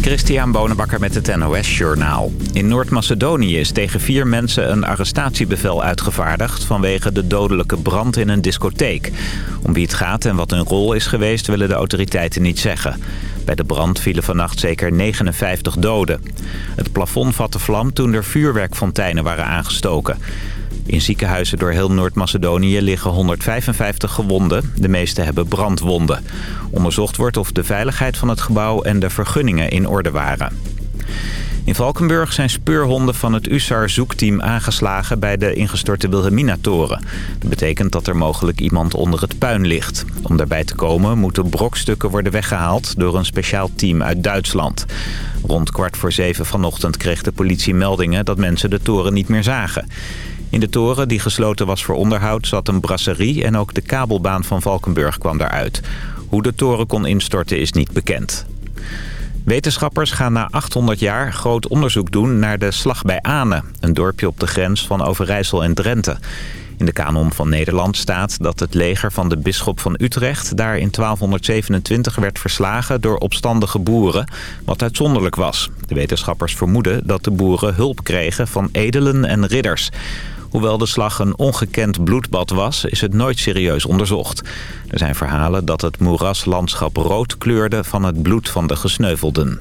Christian Bonenbakker met het NOS Journaal. In Noord-Macedonië is tegen vier mensen een arrestatiebevel uitgevaardigd... vanwege de dodelijke brand in een discotheek. Om wie het gaat en wat hun rol is geweest willen de autoriteiten niet zeggen. Bij de brand vielen vannacht zeker 59 doden. Het plafond vatte vlam toen er vuurwerkfonteinen waren aangestoken. In ziekenhuizen door heel Noord-Macedonië liggen 155 gewonden. De meeste hebben brandwonden. Onderzocht wordt of de veiligheid van het gebouw en de vergunningen in orde waren. In Valkenburg zijn speurhonden van het USAR-zoekteam aangeslagen bij de ingestorte Wilhelmina-toren. Dat betekent dat er mogelijk iemand onder het puin ligt. Om daarbij te komen moeten brokstukken worden weggehaald door een speciaal team uit Duitsland. Rond kwart voor zeven vanochtend kreeg de politie meldingen dat mensen de toren niet meer zagen. In de toren, die gesloten was voor onderhoud, zat een brasserie en ook de kabelbaan van Valkenburg kwam daaruit. Hoe de toren kon instorten is niet bekend. Wetenschappers gaan na 800 jaar groot onderzoek doen naar de Slag bij Ane, een dorpje op de grens van Overijssel en Drenthe. In de kanon van Nederland staat dat het leger van de bisschop van Utrecht daar in 1227 werd verslagen door opstandige boeren, wat uitzonderlijk was. De wetenschappers vermoeden dat de boeren hulp kregen van edelen en ridders. Hoewel de slag een ongekend bloedbad was, is het nooit serieus onderzocht. Er zijn verhalen dat het moeraslandschap rood kleurde van het bloed van de gesneuvelden.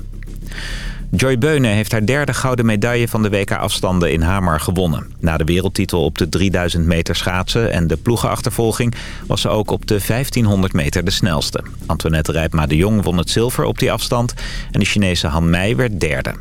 Joy Beunen heeft haar derde gouden medaille van de WK-afstanden in Hamar gewonnen. Na de wereldtitel op de 3000 meter schaatsen en de ploegenachtervolging... was ze ook op de 1500 meter de snelste. Antoinette Rijpma de Jong won het zilver op die afstand... en de Chinese Han Mei werd derde.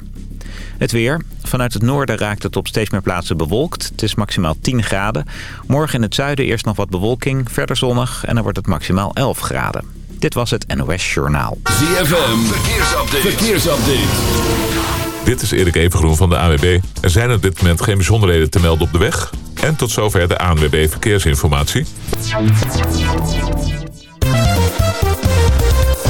Het weer. Vanuit het noorden raakt het op steeds meer plaatsen bewolkt. Het is maximaal 10 graden. Morgen in het zuiden eerst nog wat bewolking, verder zonnig en dan wordt het maximaal 11 graden. Dit was het NOS Journaal. ZFM, verkeersupdate. verkeersupdate. Dit is Erik Evengroen van de AWB. Er zijn op dit moment geen bijzonderheden te melden op de weg. En tot zover de ANWB Verkeersinformatie.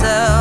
myself.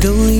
Don't leave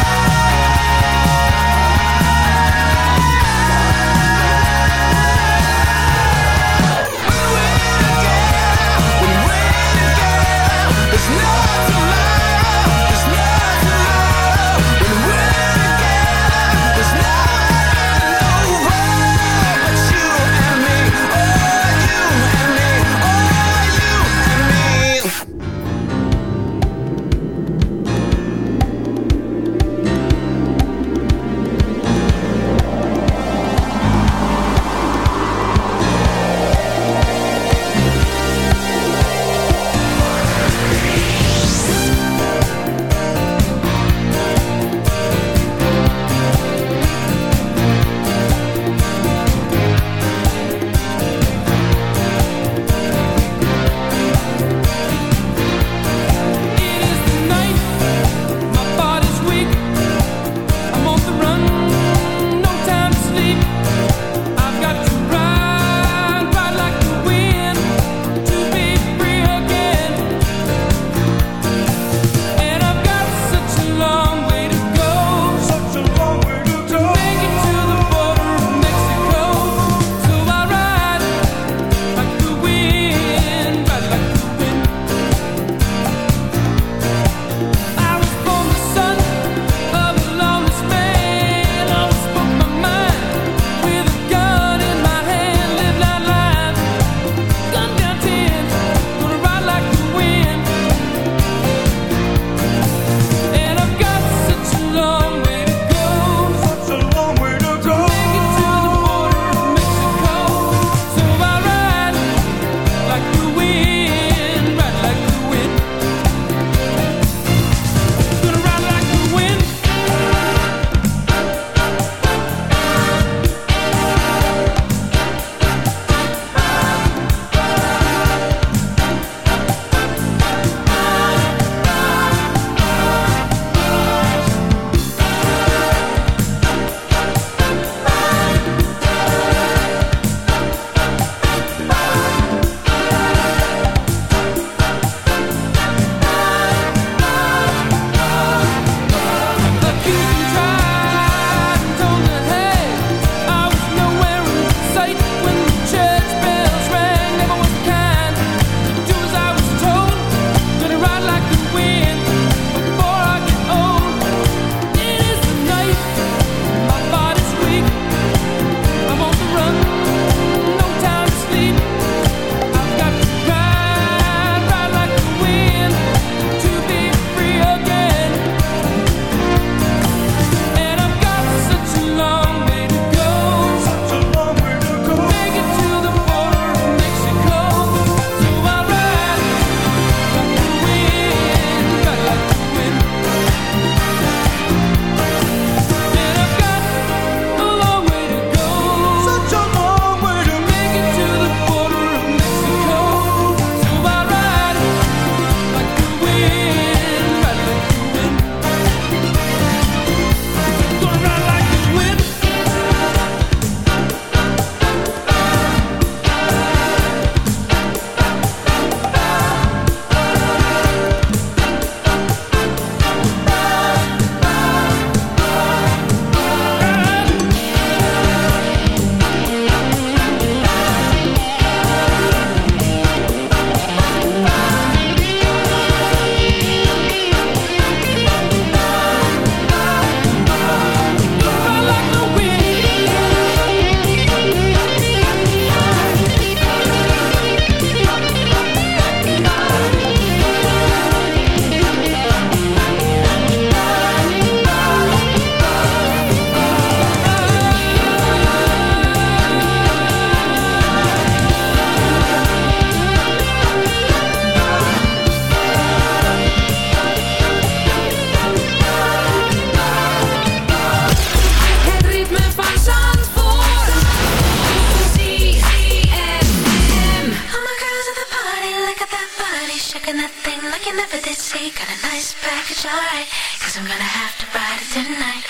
Thing like you never did see. Got a nice package, alright. Cause I'm gonna have to ride it tonight.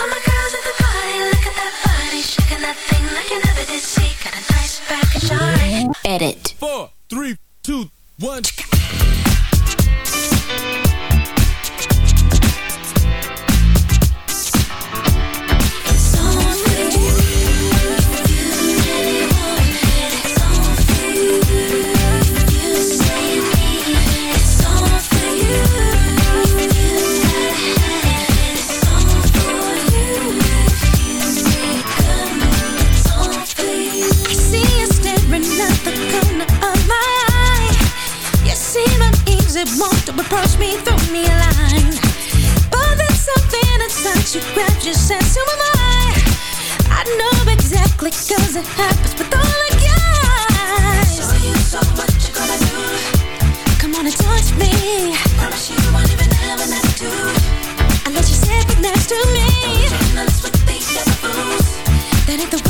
All my girls at the party, look at that body. Shaking that thing like you never did see. Got a nice package, alright. Edit. Four, three, two, one. Want approach me, throw me a line. But there's something inside you grabs your sense. Who am I? I know exactly 'cause it happens with all the guys. So you, so what you gonna do? Come on and touch me. Promise you won't even have an attitude. I let you sit right next to me. Don't you know That ain't the way to be. Yes,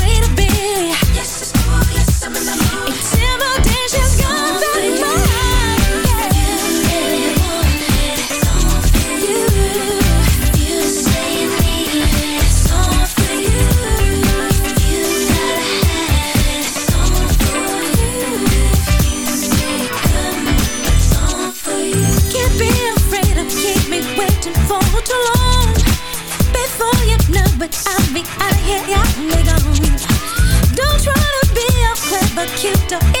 Don't try to be all clever, cute,